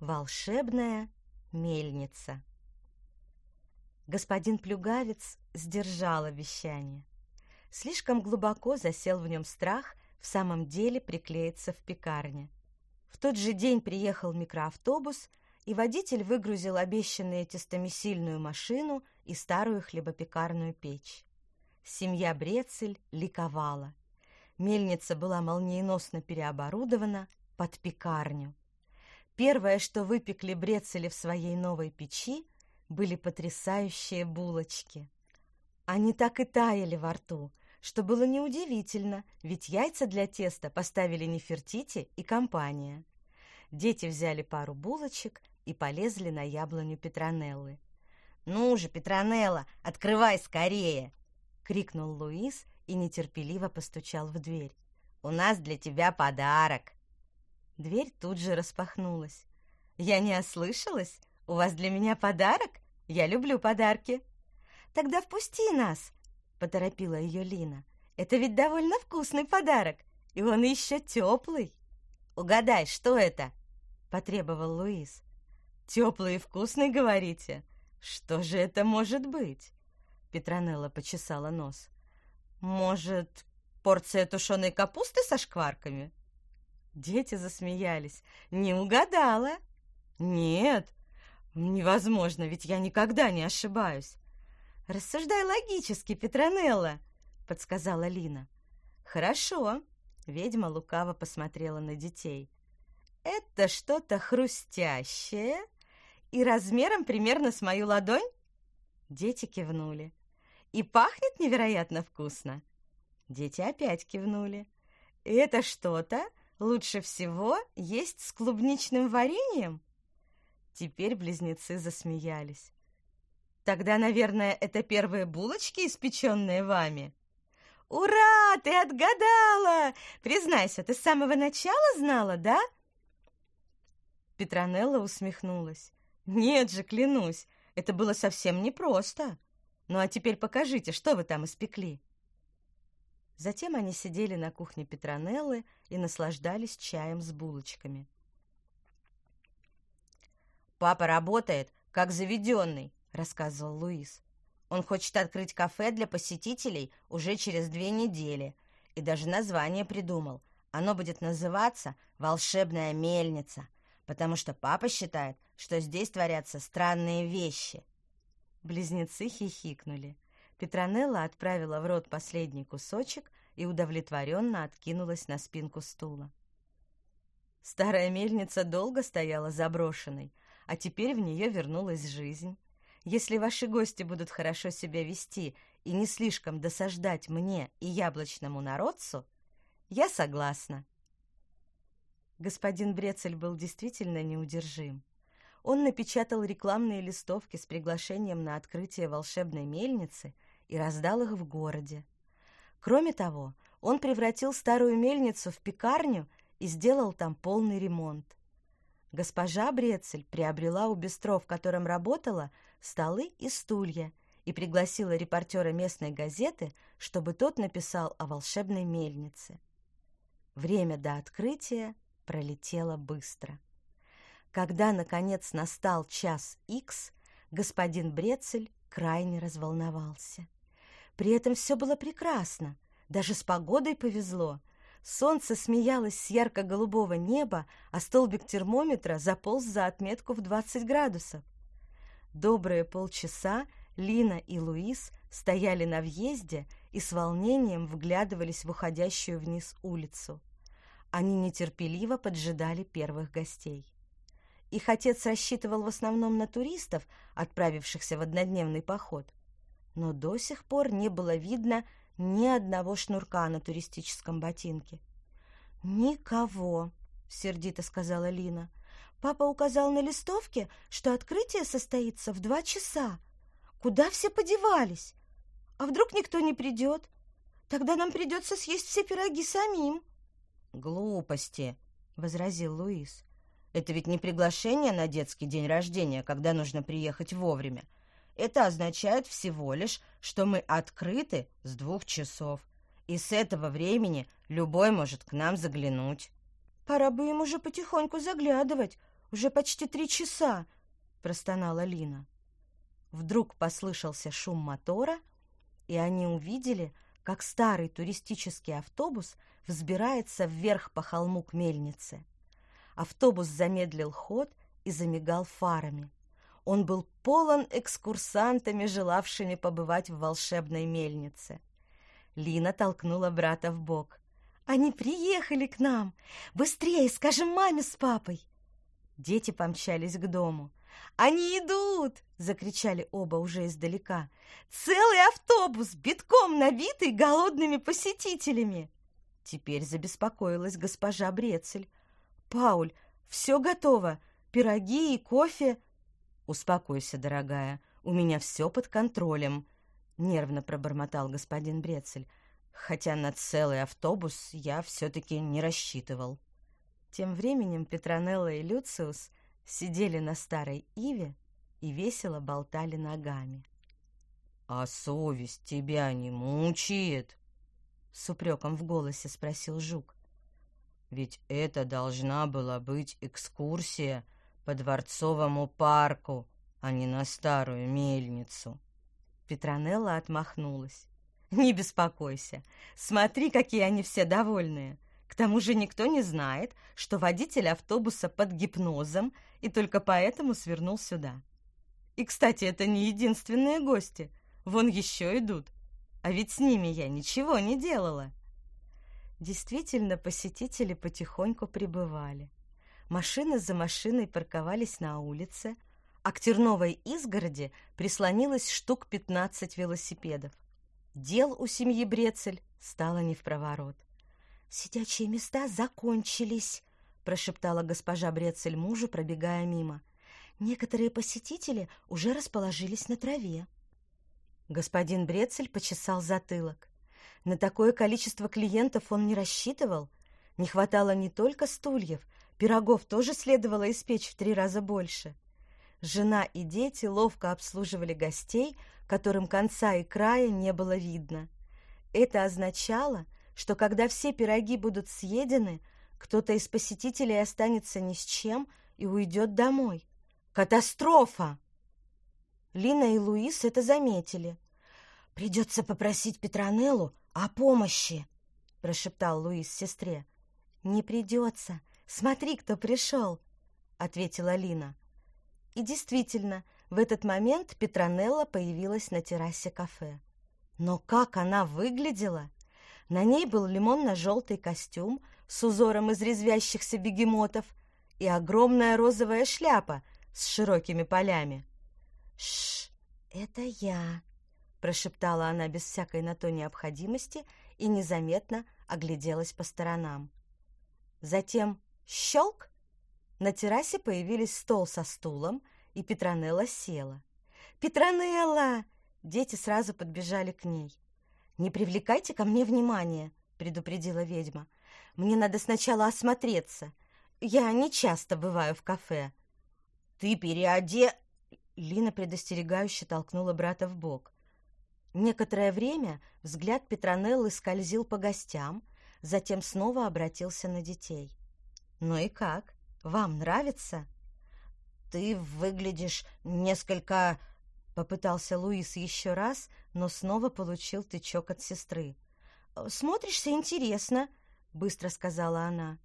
Волшебная мельница. Господин Плюгавец сдержал обещание. Слишком глубоко засел в нем страх в самом деле приклеиться в пекарне. В тот же день приехал микроавтобус, и водитель выгрузил обещанную тестомесильную машину и старую хлебопекарную печь. Семья Брецель ликовала. Мельница была молниеносно переоборудована под пекарню. Первое, что выпекли Брецели в своей новой печи, были потрясающие булочки. Они так и таяли во рту, что было неудивительно, ведь яйца для теста поставили Нефертити и компания. Дети взяли пару булочек и полезли на яблоню Петронеллы. «Ну же, Петронелла, открывай скорее!» — крикнул Луис и нетерпеливо постучал в дверь. «У нас для тебя подарок!» Дверь тут же распахнулась. «Я не ослышалась? У вас для меня подарок? Я люблю подарки!» «Тогда впусти нас!» — поторопила ее Лина. «Это ведь довольно вкусный подарок, и он еще теплый!» «Угадай, что это?» — потребовал Луис. «Теплый и вкусный, говорите? Что же это может быть?» Петронелла почесала нос. «Может, порция тушеной капусты со шкварками?» Дети засмеялись. «Не угадала!» «Нет, невозможно, ведь я никогда не ошибаюсь!» «Рассуждай логически, Петронелла!» — подсказала Лина. «Хорошо!» — ведьма лукаво посмотрела на детей. «Это что-то хрустящее и размером примерно с мою ладонь?» Дети кивнули. «И пахнет невероятно вкусно!» Дети опять кивнули. «Это что-то лучше всего есть с клубничным вареньем?» Теперь близнецы засмеялись. «Тогда, наверное, это первые булочки, испеченные вами?» «Ура! Ты отгадала! Признайся, ты с самого начала знала, да?» Петронелла усмехнулась. «Нет же, клянусь, это было совсем непросто. Ну а теперь покажите, что вы там испекли». Затем они сидели на кухне Петронеллы и наслаждались чаем с булочками. «Папа работает, как заведенный», — рассказывал Луис. «Он хочет открыть кафе для посетителей уже через две недели. И даже название придумал. Оно будет называться «Волшебная мельница», потому что папа считает, что здесь творятся странные вещи». Близнецы хихикнули. Петронелла отправила в рот последний кусочек и удовлетворенно откинулась на спинку стула. Старая мельница долго стояла заброшенной, а теперь в нее вернулась жизнь. Если ваши гости будут хорошо себя вести и не слишком досаждать мне и яблочному народцу, я согласна. Господин Брецель был действительно неудержим. Он напечатал рекламные листовки с приглашением на открытие волшебной мельницы – и раздал их в городе. Кроме того, он превратил старую мельницу в пекарню и сделал там полный ремонт. Госпожа Брецель приобрела у бистро, в котором работала, столы и стулья и пригласила репортера местной газеты, чтобы тот написал о волшебной мельнице. Время до открытия пролетело быстро. Когда, наконец, настал час икс, господин Брецель крайне разволновался. При этом все было прекрасно, даже с погодой повезло. Солнце смеялось с ярко-голубого неба, а столбик термометра заполз за отметку в 20 градусов. Добрые полчаса Лина и Луис стояли на въезде и с волнением вглядывались в уходящую вниз улицу. Они нетерпеливо поджидали первых гостей. Их отец рассчитывал в основном на туристов, отправившихся в однодневный поход но до сих пор не было видно ни одного шнурка на туристическом ботинке. «Никого», — сердито сказала Лина. «Папа указал на листовке, что открытие состоится в два часа. Куда все подевались? А вдруг никто не придет? Тогда нам придется съесть все пироги самим». «Глупости», — возразил Луис. «Это ведь не приглашение на детский день рождения, когда нужно приехать вовремя. Это означает всего лишь, что мы открыты с двух часов, и с этого времени любой может к нам заглянуть. Пора бы им уже потихоньку заглядывать. Уже почти три часа!» — простонала Лина. Вдруг послышался шум мотора, и они увидели, как старый туристический автобус взбирается вверх по холму к мельнице. Автобус замедлил ход и замигал фарами. Он был полон экскурсантами, желавшими побывать в волшебной мельнице. Лина толкнула брата в бок. «Они приехали к нам! Быстрее скажем маме с папой!» Дети помчались к дому. «Они идут!» — закричали оба уже издалека. «Целый автобус, битком набитый голодными посетителями!» Теперь забеспокоилась госпожа Брецель. «Пауль, все готово. Пироги и кофе...» «Успокойся, дорогая, у меня все под контролем», — нервно пробормотал господин Брецель, хотя на целый автобус я все-таки не рассчитывал. Тем временем Петронелла и Люциус сидели на старой иве и весело болтали ногами. «А совесть тебя не мучает?» — с упреком в голосе спросил Жук. «Ведь это должна была быть экскурсия по Дворцовому парку, а не на старую мельницу». Петронелла отмахнулась. «Не беспокойся. Смотри, какие они все довольные. К тому же никто не знает, что водитель автобуса под гипнозом и только поэтому свернул сюда. И, кстати, это не единственные гости. Вон еще идут. А ведь с ними я ничего не делала. Действительно, посетители потихоньку прибывали. Машины за машиной парковались на улице, а к терновой изгороди прислонилось штук 15 велосипедов. Дел у семьи Брецель стало не в проворот. «Сидячие места закончились», — прошептала госпожа Брецель мужу, пробегая мимо. «Некоторые посетители уже расположились на траве». Господин Брецель почесал затылок. На такое количество клиентов он не рассчитывал. Не хватало не только стульев, пирогов тоже следовало испечь в три раза больше. Жена и дети ловко обслуживали гостей, которым конца и края не было видно. Это означало, что когда все пироги будут съедены, кто-то из посетителей останется ни с чем и уйдет домой. Катастрофа! Лина и Луис это заметили. «Придется попросить Петронеллу о помощи», — прошептал Луис сестре. «Не придется. Смотри, кто пришел», — ответила Лина. И действительно, в этот момент Петронелла появилась на террасе кафе. Но как она выглядела! На ней был лимонно-желтый костюм с узором из резвящихся бегемотов и огромная розовая шляпа с широкими полями. «Шш, это я!» — прошептала она без всякой на то необходимости и незаметно огляделась по сторонам. Затем щелк! На террасе появились стол со стулом, и Петронелла села. «Петронелла!» Дети сразу подбежали к ней. «Не привлекайте ко мне внимания», — предупредила ведьма. «Мне надо сначала осмотреться. Я не часто бываю в кафе». «Ты переоде...» Лина предостерегающе толкнула брата в бок. Некоторое время взгляд Петронеллы скользил по гостям, затем снова обратился на детей. «Ну и как? Вам нравится?» «Ты выглядишь несколько...» Попытался Луис еще раз, но снова получил тычок от сестры. «Смотришься интересно», — быстро сказала она.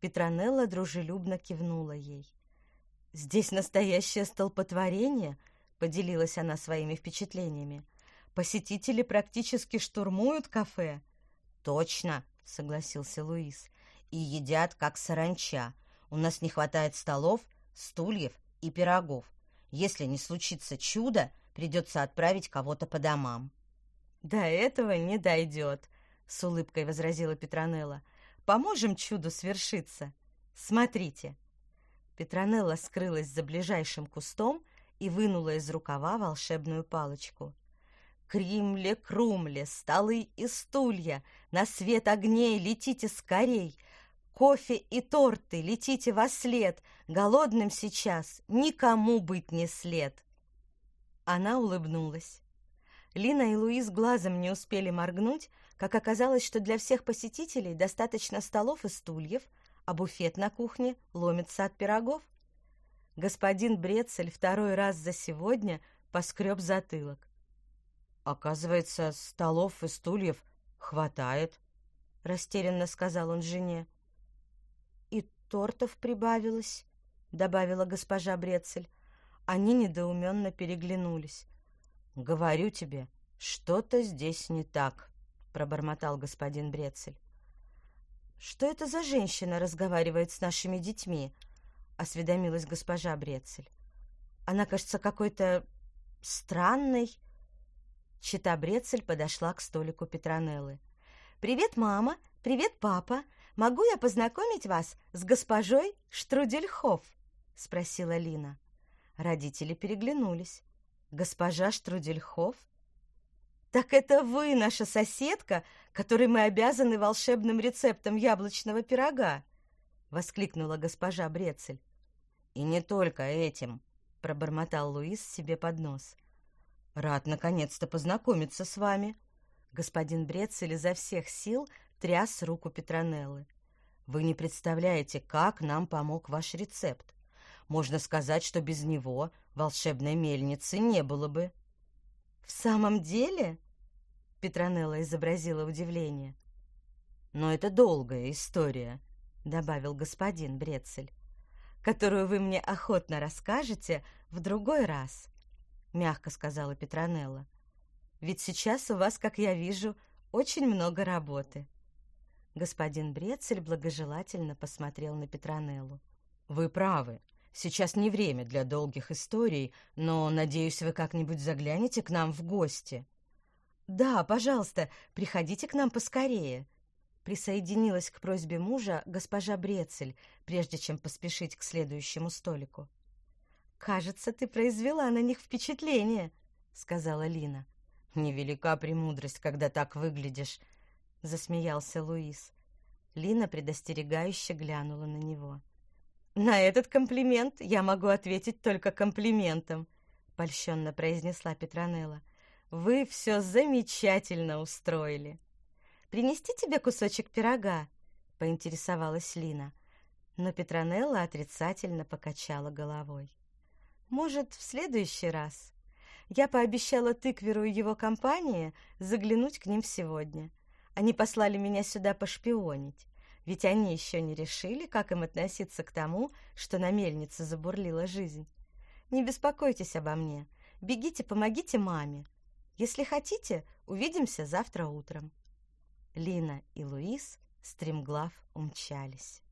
Петронелла дружелюбно кивнула ей. «Здесь настоящее столпотворение», — поделилась она своими впечатлениями. «Посетители практически штурмуют кафе». «Точно», — согласился Луис. «И едят, как саранча. У нас не хватает столов, стульев и пирогов. Если не случится чудо, придется отправить кого-то по домам. «До этого не дойдет», — с улыбкой возразила Петронелла. «Поможем чуду свершиться. Смотрите». Петронелла скрылась за ближайшим кустом и вынула из рукава волшебную палочку. «Кримле-крумле, столы и стулья, на свет огней летите скорей!» Кофе и торты, летите во след, голодным сейчас никому быть не след. Она улыбнулась. Лина и Луис глазом не успели моргнуть, как оказалось, что для всех посетителей достаточно столов и стульев, а буфет на кухне ломится от пирогов. господин Брецель второй раз за сегодня поскреб затылок. «Оказывается, столов и стульев хватает», — растерянно сказал он жене. «И тортов прибавилось», — добавила госпожа Брецель. Они недоуменно переглянулись. «Говорю тебе, что-то здесь не так», — пробормотал господин Брецель. «Что это за женщина разговаривает с нашими детьми?» — осведомилась госпожа Брецель. «Она кажется какой-то странной». Чита Брецель подошла к столику Петронеллы. «Привет, мама! Привет, папа! Могу я познакомить вас с госпожой Штрудельхоф?» — спросила Лина. Родители переглянулись. «Госпожа Штрудельхоф? Так это вы, наша соседка, которой мы обязаны волшебным рецептом яблочного пирога!» — воскликнула госпожа Брецель. «И не только этим», — пробормотал Луис себе под нос. «Рад наконец-то познакомиться с вами». Господин Брецель изо всех сил тряс руку Петронеллы. «Вы не представляете, как нам помог ваш рецепт. Можно сказать, что без него волшебной мельницы не было бы. В самом деле? Петронелла изобразила удивление. Но это долгая история, добавил господин Брецель, которую вы мне охотно расскажете в другой раз, мягко сказала Петронелла. Ведь сейчас у вас, как я вижу, очень много работы. Господин Брецель благожелательно посмотрел на Петронеллу. Вы правы, Сейчас не время для долгих историй, но, надеюсь, вы как-нибудь заглянете к нам в гости». «Да, пожалуйста, приходите к нам поскорее», — присоединилась к просьбе мужа госпожа Брецель, прежде чем поспешить к следующему столику. «Кажется, ты произвела на них впечатление», — сказала Лина. «Невелика премудрость, когда так выглядишь», — засмеялся Луис. Лина предостерегающе глянула на него. «На этот комплимент я могу ответить только комплиментом», — польщенно произнесла Петронелла. «Вы все замечательно устроили». «Принести тебе кусочек пирога?» — поинтересовалась Лина. Но Петронелла отрицательно покачала головой. «Может, в следующий раз?» Я пообещала Тыкверу и его компании заглянуть к ним сегодня. Они послали меня сюда пошпионить ведь они еще не решили, как им относиться к тому, что на мельнице забурлила жизнь. Не беспокойтесь обо мне. Бегите, помогите маме. Если хотите, увидимся завтра утром. Лина и Луис стремглав умчались.